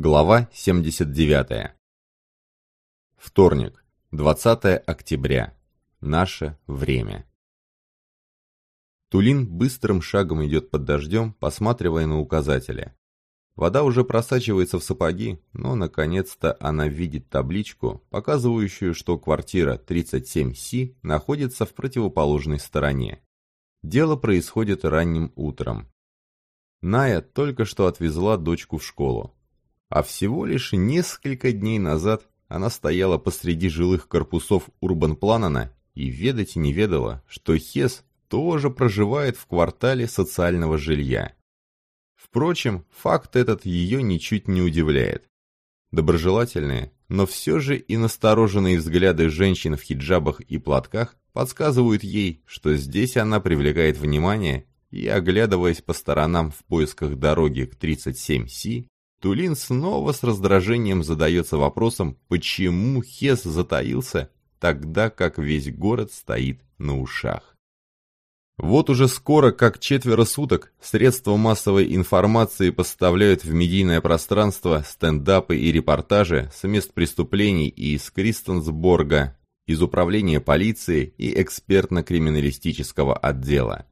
Глава 79. Вторник, 20 октября. Наше время. Тулин быстрым шагом идет под дождем, посматривая на указатели. Вода уже просачивается в сапоги, но наконец-то она видит табличку, показывающую, что квартира 37Си находится в противоположной стороне. Дело происходит ранним утром. Ная только что отвезла дочку в школу. А всего лишь несколько дней назад она стояла посреди жилых корпусов Урбанпланана и ведать не ведала, что Хес тоже проживает в квартале социального жилья. Впрочем, факт этот ее ничуть не удивляет. Доброжелательные, но все же и настороженные взгляды женщин в хиджабах и платках подсказывают ей, что здесь она привлекает внимание и, оглядываясь по сторонам в поисках дороги к 37Си, Тулин снова с раздражением задается вопросом, почему Хес затаился, тогда как весь город стоит на ушах. Вот уже скоро, как четверо суток, средства массовой информации поставляют в медийное пространство стендапы и репортажи с мест преступлений и из Кристенсборга, из управления полиции и экспертно-криминалистического отдела.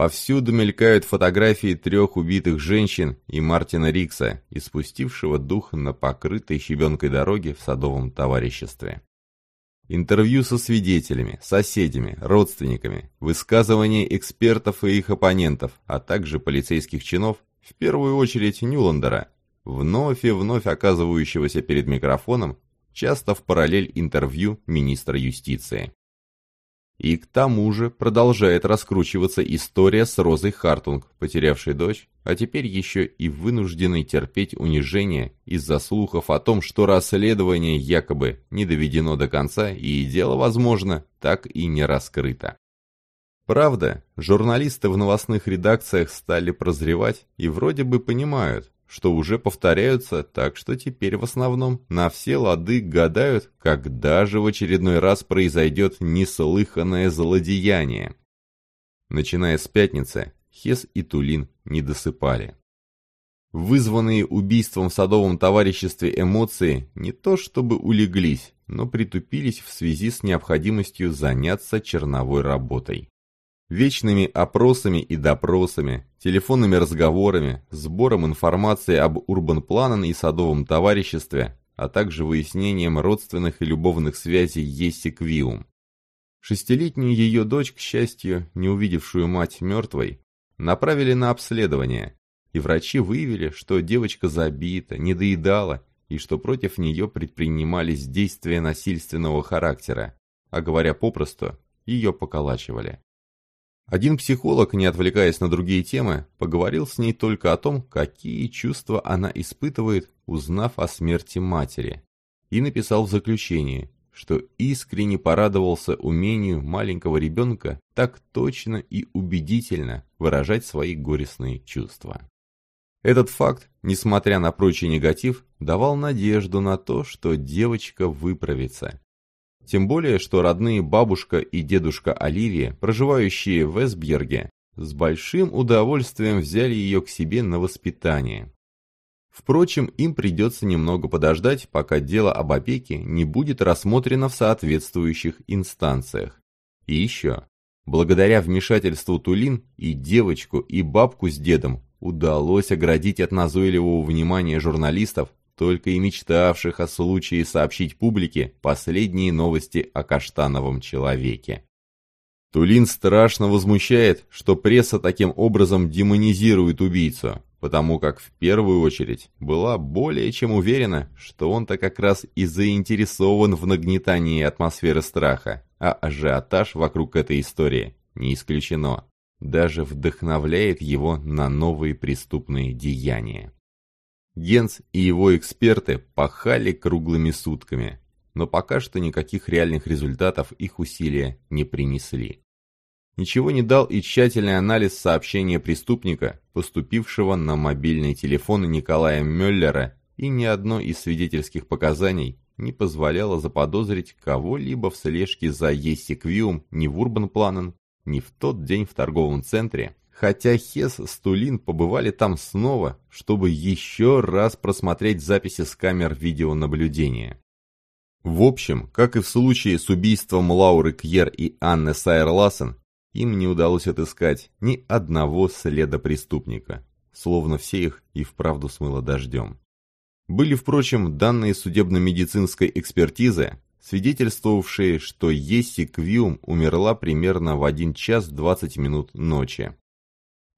Повсюду мелькают фотографии трех убитых женщин и Мартина Рикса, испустившего дух на покрытой щебенкой дороге в садовом товариществе. Интервью со свидетелями, соседями, родственниками, высказывания экспертов и их оппонентов, а также полицейских чинов, в первую очередь Нюландера, вновь и вновь оказывающегося перед микрофоном, часто в параллель интервью министра юстиции. И к тому же продолжает раскручиваться история с Розой Хартунг, потерявшей дочь, а теперь еще и вынужденной терпеть унижение из-за слухов о том, что расследование якобы не доведено до конца и дело, возможно, так и не раскрыто. Правда, журналисты в новостных редакциях стали прозревать и вроде бы понимают, что уже повторяются, так что теперь в основном на все лады гадают, когда же в очередной раз произойдет неслыханное злодеяние. Начиная с пятницы, Хес и Тулин не досыпали. Вызванные убийством в садовом товариществе эмоции не то чтобы улеглись, но притупились в связи с необходимостью заняться черновой работой. Вечными опросами и допросами, телефонными разговорами, сбором информации об урбанпланен и садовом товариществе, а также выяснением родственных и любовных связей Есси Квиум. Шестилетнюю ее дочь, к счастью, не увидевшую мать мертвой, направили на обследование, и врачи выявили, что девочка забита, недоедала, и что против нее предпринимались действия насильственного характера, а говоря попросту, ее поколачивали. Один психолог, не отвлекаясь на другие темы, поговорил с ней только о том, какие чувства она испытывает, узнав о смерти матери, и написал в заключении, что искренне порадовался умению маленького ребенка так точно и убедительно выражать свои горестные чувства. Этот факт, несмотря на прочий негатив, давал надежду на то, что девочка выправится, тем более, что родные бабушка и дедушка Оливия, проживающие в Эсбьерге, с большим удовольствием взяли ее к себе на воспитание. Впрочем, им придется немного подождать, пока дело об опеке не будет рассмотрено в соответствующих инстанциях. И еще, благодаря вмешательству Тулин и девочку, и бабку с дедом удалось оградить от назойливого внимания журналистов только и мечтавших о случае сообщить публике последние новости о каштановом человеке. Тулин страшно возмущает, что пресса таким образом демонизирует убийцу, потому как в первую очередь была более чем уверена, что он-то как раз и заинтересован в нагнетании атмосферы страха, а ажиотаж вокруг этой истории не исключено, даже вдохновляет его на новые преступные деяния. Генц и его эксперты пахали круглыми сутками, но пока что никаких реальных результатов их усилия не принесли. Ничего не дал и тщательный анализ сообщения преступника, поступившего на мобильный телефон Николая Мюллера, и ни одно из свидетельских показаний не позволяло заподозрить кого-либо в слежке за Ессиквиум ни в Урбанпланен, ни в тот день в торговом центре, хотя Хес с Тулин побывали там снова, чтобы еще раз просмотреть записи с камер видеонаблюдения. В общем, как и в случае с убийством Лауры Кьер и Анны Сайер-Лассен, им не удалось отыскать ни одного следа преступника, словно все их и вправду смыло дождем. Были, впрочем, данные судебно-медицинской экспертизы, свидетельствовавшие, что Есси Квиум умерла примерно в 1 час 20 минут ночи.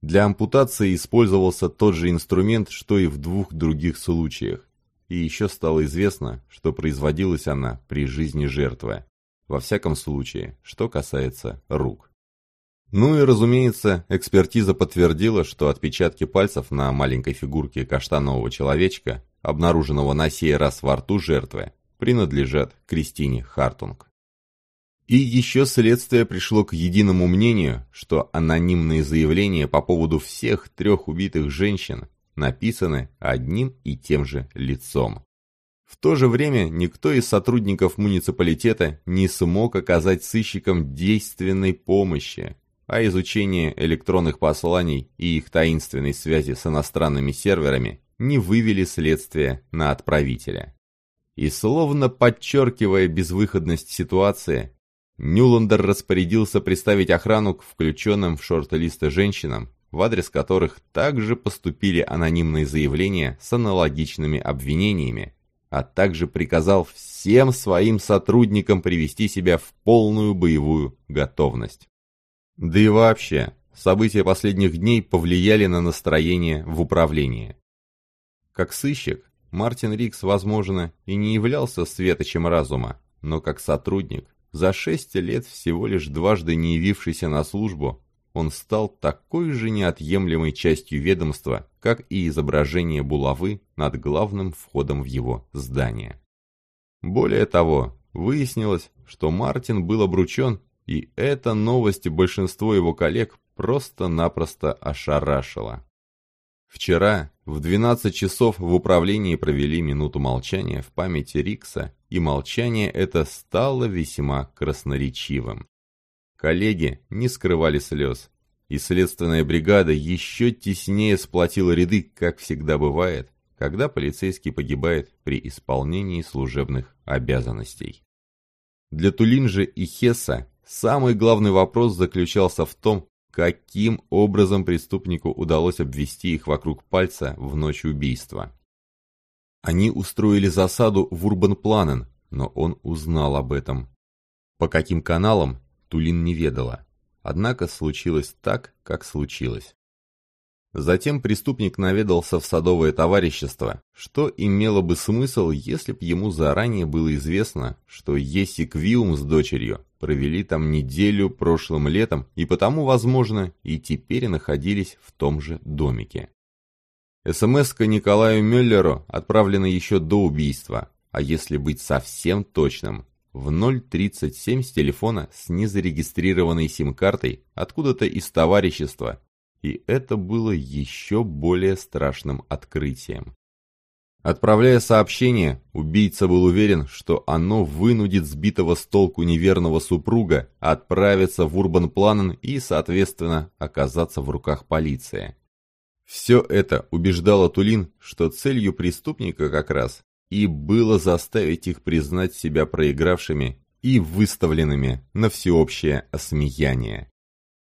Для ампутации использовался тот же инструмент, что и в двух других случаях. И еще стало известно, что производилась она при жизни жертвы. Во всяком случае, что касается рук. Ну и, разумеется, экспертиза подтвердила, что отпечатки пальцев на маленькой фигурке каштанового человечка, обнаруженного на сей раз во рту жертвы, принадлежат Кристине Хартунг. И еще следствие пришло к единому мнению, что анонимные заявления по поводу всех трех убитых женщин написаны одним и тем же лицом. В то же время никто из сотрудников муниципалитета не смог оказать сыщикам действенной помощи, а изучение электронных посланий и их таинственной связи с иностранными серверами не вывели следствие на отправителя. И словно подчеркивая безвыходность ситуации, Нюландер распорядился представить охрану к включенным в шорт-листы женщинам, в адрес которых также поступили анонимные заявления с аналогичными обвинениями, а также приказал всем своим сотрудникам привести себя в полную боевую готовность. Да и вообще, события последних дней повлияли на настроение в управлении. Как сыщик, Мартин Рикс, возможно, и не являлся светочем разума, но как сотрудник, за шесть лет всего лишь дважды не явившийся на службу, он стал такой же неотъемлемой частью ведомства, как и изображение булавы над главным входом в его здание. Более того, выяснилось, что Мартин был обручен и эта новость большинство его коллег просто-напросто ошарашила. Вчера в 12 часов в управлении провели минуту молчания в памяти Рикса, и молчание это стало весьма красноречивым. Коллеги не скрывали слез, и следственная бригада еще теснее сплотила ряды, как всегда бывает, когда полицейский погибает при исполнении служебных обязанностей. Для Тулинжи и Хесса Самый главный вопрос заключался в том, каким образом преступнику удалось обвести их вокруг пальца в ночь убийства. Они устроили засаду в Урбанпланен, но он узнал об этом. По каким каналам, Тулин не ведала. Однако случилось так, как случилось. Затем преступник наведался в садовое товарищество, что имело бы смысл, если б ему заранее было известно, что Еси Квиум с дочерью провели там неделю прошлым летом и потому, возможно, и теперь находились в том же домике. смс Николаю Мюллеру отправлена еще до убийства, а если быть совсем точным, в 0.37 с телефона с незарегистрированной сим-картой откуда-то из товарищества, и это было еще более страшным открытием. Отправляя сообщение, убийца был уверен, что оно вынудит сбитого с толку неверного супруга отправиться в Урбанпланен и, соответственно, оказаться в руках полиции. Все это убеждало Тулин, что целью преступника как раз и было заставить их признать себя проигравшими и выставленными на всеобщее осмеяние.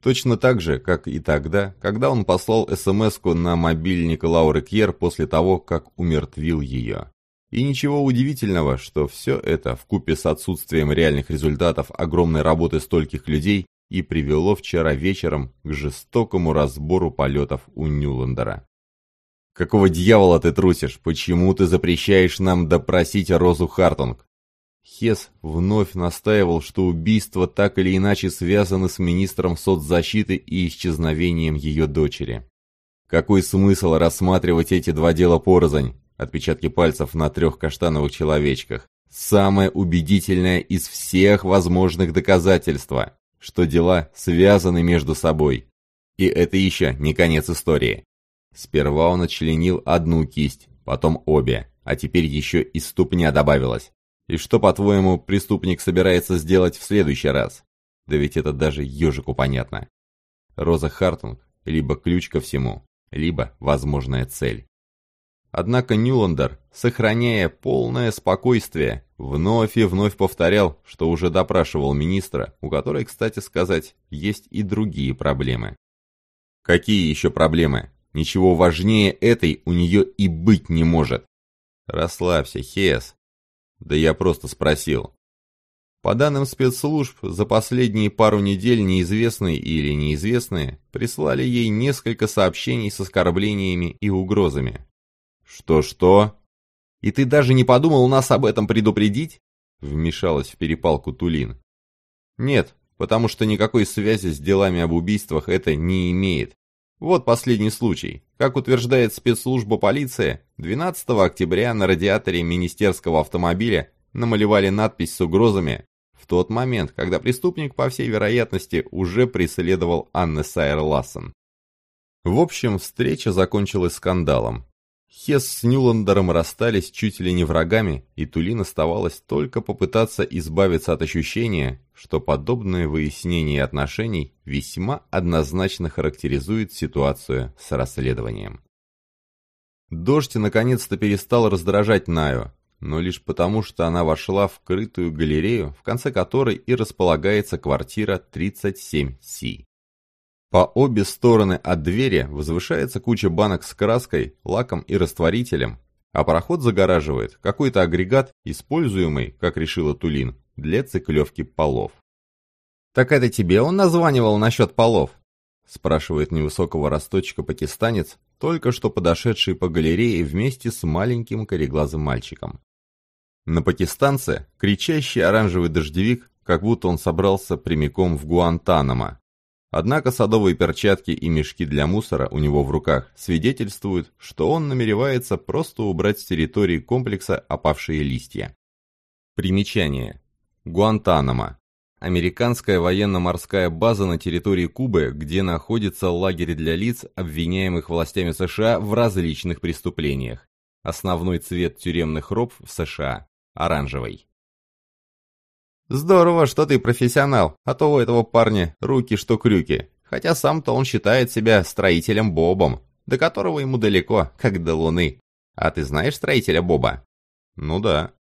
Точно так же, как и тогда, когда он послал смс на мобильник Лауры Кьер после того, как умертвил ее. И ничего удивительного, что все это, вкупе с отсутствием реальных результатов огромной работы стольких людей, и привело вчера вечером к жестокому разбору полетов у Нюландера. «Какого дьявола ты трусишь? Почему ты запрещаешь нам допросить Розу Хартунг?» Хес вновь настаивал, что убийства так или иначе связаны с министром соцзащиты и исчезновением ее дочери. Какой смысл рассматривать эти два дела порознь? Отпечатки пальцев на трех каштановых человечках. Самое убедительное из всех возможных доказательств, что дела связаны между собой. И это еще не конец истории. Сперва он отчленил одну кисть, потом обе, а теперь еще и ступня добавилась. И что, по-твоему, преступник собирается сделать в следующий раз? Да ведь это даже ежику понятно. Роза Хартунг либо ключ ко всему, либо возможная цель. Однако Нюландер, сохраняя полное спокойствие, вновь и вновь повторял, что уже допрашивал министра, у которой, кстати сказать, есть и другие проблемы. Какие еще проблемы? Ничего важнее этой у нее и быть не может. Расслабься, Хес. Да я просто спросил. По данным спецслужб, за последние пару недель неизвестные или неизвестные прислали ей несколько сообщений с оскорблениями и угрозами. «Что-что? И ты даже не подумал нас об этом предупредить?» Вмешалась в перепалку Тулин. «Нет, потому что никакой связи с делами об убийствах это не имеет. Вот последний случай. Как утверждает спецслужба полиции, 12 октября на радиаторе министерского автомобиля намалевали надпись с угрозами в тот момент, когда преступник, по всей вероятности, уже преследовал Анны Сайер Лассен. В общем, встреча закончилась скандалом. Хес с Нюландером расстались чуть ли не врагами, и Тулин оставалось только попытаться избавиться от ощущения, что подобное выяснение отношений весьма однозначно характеризует ситуацию с расследованием. Дождь наконец-то перестал раздражать Наю, но лишь потому, что она вошла в крытую галерею, в конце которой и располагается квартира 37Си. По обе стороны от двери возвышается куча банок с краской, лаком и растворителем, а проход загораживает какой-то агрегат, используемый, как решила Тулин, для циклевки полов. «Так это тебе он названивал насчет полов?» спрашивает невысокого росточка пакистанец, только что подошедший по галерее вместе с маленьким кореглазым мальчиком. На пакистанце кричащий оранжевый дождевик, как будто он собрался прямиком в Гуантанамо, Однако садовые перчатки и мешки для мусора у него в руках свидетельствуют, что он намеревается просто убрать с территории комплекса опавшие листья. Примечание. Гуантанамо. Американская военно-морская база на территории Кубы, где находится лагерь для лиц, обвиняемых властями США в различных преступлениях. Основной цвет тюремных роб в США – оранжевый. «Здорово, что ты профессионал, а то у этого парня руки что крюки. Хотя сам-то он считает себя строителем Бобом, до которого ему далеко, как до Луны. А ты знаешь строителя Боба?» «Ну да».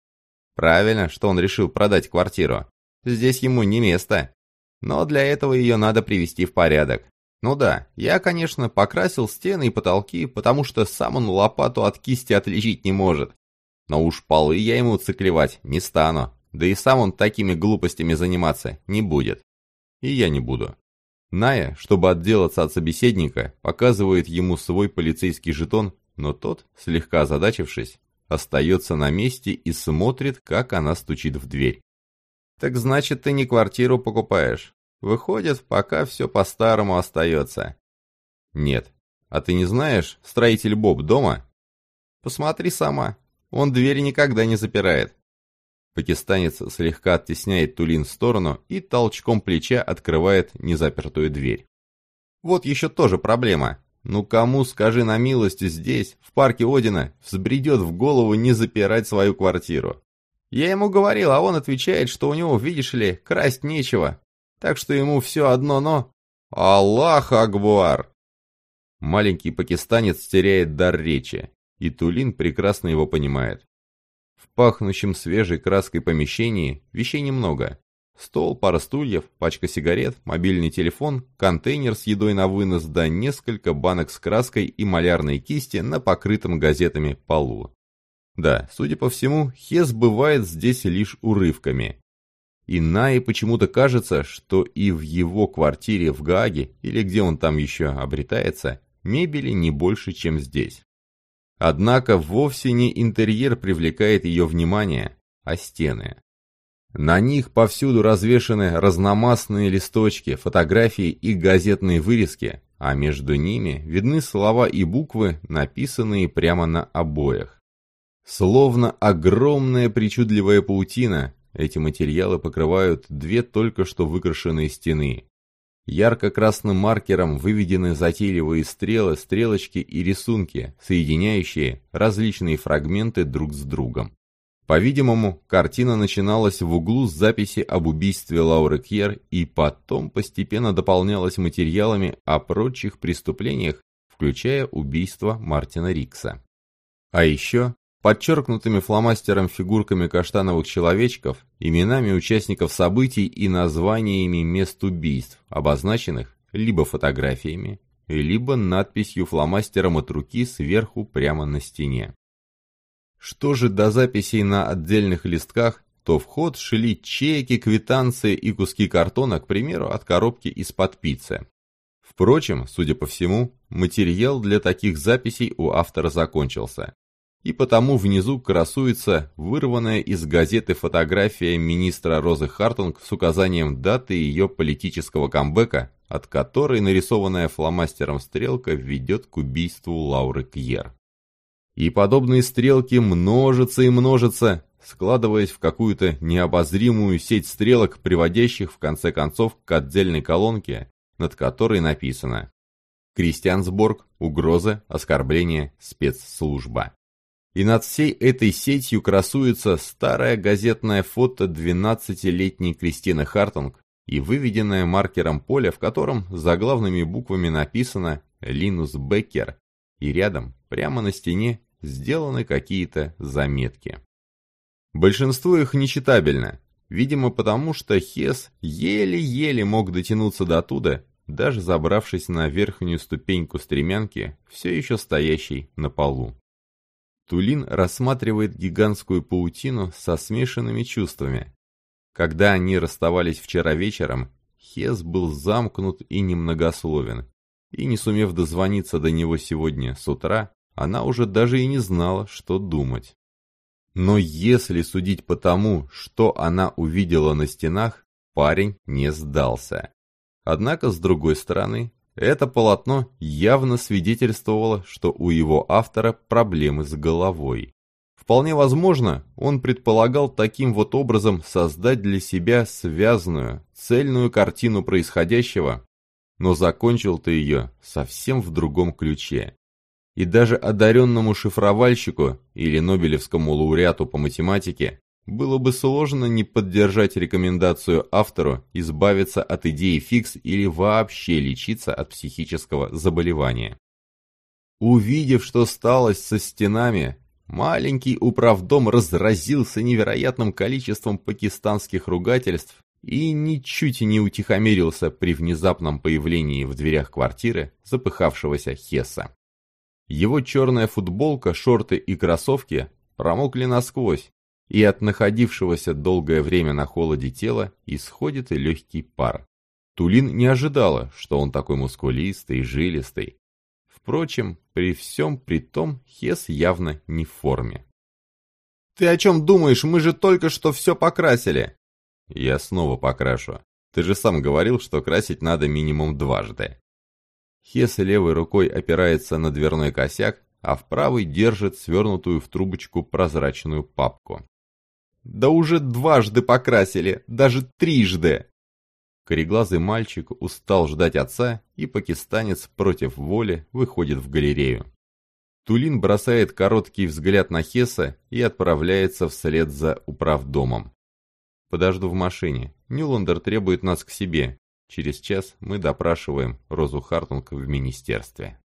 «Правильно, что он решил продать квартиру. Здесь ему не место. Но для этого ее надо привести в порядок. Ну да, я, конечно, покрасил стены и потолки, потому что сам он лопату от кисти отличить не может. Но уж полы я ему циклевать не стану, да и сам он такими глупостями заниматься не будет. И я не буду. Ная, чтобы отделаться от собеседника, показывает ему свой полицейский жетон, но тот, слегка озадачившись, остается на месте и смотрит, как она стучит в дверь. «Так значит, ты не квартиру покупаешь. Выходит, пока все по-старому остается». «Нет. А ты не знаешь, строитель Боб дома?» «Посмотри сама. Он двери никогда не запирает. Пакистанец слегка оттесняет Тулин в сторону и толчком плеча открывает незапертую дверь. Вот еще тоже проблема. Ну кому, скажи на милость, здесь, в парке Одина, взбредет в голову не запирать свою квартиру? Я ему говорил, а он отвечает, что у него, видишь ли, красть нечего. Так что ему все одно но... Аллах Акбар! Маленький пакистанец теряет дар речи, и Тулин прекрасно его понимает. В пахнущем свежей краской помещении вещей немного. Стол, пара стульев, пачка сигарет, мобильный телефон, контейнер с едой на вынос, да несколько банок с краской и малярной кисти на покрытом газетами полу. Да, судя по всему, Хес бывает здесь лишь урывками. И Наи почему-то кажется, что и в его квартире в Гааге, или где он там еще обретается, мебели не больше, чем здесь. Однако вовсе не интерьер привлекает ее внимание, а стены. На них повсюду развешаны разномастные листочки, фотографии и газетные вырезки, а между ними видны слова и буквы, написанные прямо на обоях. Словно огромная причудливая паутина, эти материалы покрывают две только что выкрашенные стены, Ярко-красным маркером выведены затейливые стрелы, стрелочки и рисунки, соединяющие различные фрагменты друг с другом. По-видимому, картина начиналась в углу с записи об убийстве Лауры Кьер и потом постепенно дополнялась материалами о прочих преступлениях, включая убийство Мартина Рикса. А еще подчеркнутыми фломастером фигурками каштановых человечков, именами участников событий и названиями мест убийств, обозначенных либо фотографиями, либо надписью фломастером от руки сверху прямо на стене. Что же до записей на отдельных листках, то в ход шли чеки, квитанции и куски картона, к примеру, от коробки из-под пиццы. Впрочем, судя по всему, материал для таких записей у автора закончился. И потому внизу красуется вырванная из газеты фотография министра Розы Хартунг с указанием даты ее политического камбэка, от которой нарисованная фломастером стрелка ведет к убийству Лауры Кьер. И подобные стрелки множатся и множатся, складываясь в какую-то необозримую сеть стрелок, приводящих в конце концов к отдельной колонке, над которой написано «Кристиансборг. Угроза. Оскорбление. Спецслужба». И над всей этой сетью красуется старое газетное фото 12-летней Кристины Хартунг и выведенное маркером поле, в котором заглавными буквами написано «Линус Беккер», и рядом, прямо на стене, сделаны какие-то заметки. Большинство их нечитабельно, видимо потому, что Хес еле-еле мог дотянуться до туда, даже забравшись на верхнюю ступеньку стремянки, все еще стоящей на полу. Тулин рассматривает гигантскую паутину со смешанными чувствами. Когда они расставались вчера вечером, Хес был замкнут и немногословен, и не сумев дозвониться до него сегодня с утра, она уже даже и не знала, что думать. Но если судить по тому, что она увидела на стенах, парень не сдался. Однако, с другой стороны, это полотно явно свидетельствовало, что у его автора проблемы с головой. Вполне возможно, он предполагал таким вот образом создать для себя связанную, цельную картину происходящего, но закончил-то ее совсем в другом ключе и даже одаренному шифровальщику или Нобелевскому лауреату по математике было бы сложно не поддержать рекомендацию автору избавиться от идеи фикс или вообще лечиться от психического заболевания. Увидев, что стало со стенами, маленький управдом разразился невероятным количеством пакистанских ругательств и ничуть не утихомирился при внезапном появлении в дверях квартиры запыхавшегося Хесса. Его черная футболка, шорты и кроссовки промокли насквозь, и от находившегося долгое время на холоде тела исходит и легкий пар. Тулин не ожидала, что он такой мускулистый, жилистый. Впрочем, при всем при том, Хес явно не в форме. «Ты о чем думаешь? Мы же только что все покрасили!» «Я снова покрашу. Ты же сам говорил, что красить надо минимум дважды». Хес левой рукой опирается на дверной косяк, а в правой держит свернутую в трубочку прозрачную папку. «Да уже дважды покрасили, даже трижды!» Кореглазый мальчик устал ждать отца, и пакистанец против воли выходит в галерею. Тулин бросает короткий взгляд на Хеса и отправляется вслед за управдомом. «Подожду в машине. Нюландер требует нас к себе. Через час мы допрашиваем Розу Хартунг в министерстве.